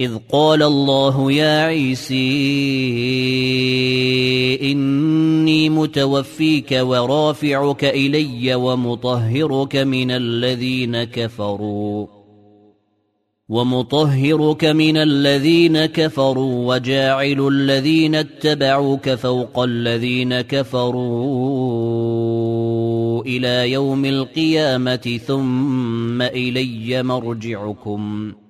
إذ قال الله يا عيسي إني متوفيك ورافعك إلي ومطهرك من الذين كفروا. ومطهرك من الذين كفروا وجاعل الذين اتبعوك فوق الذين كفروا إلى يوم القيامة ثم إلي مرجعكم ۖ.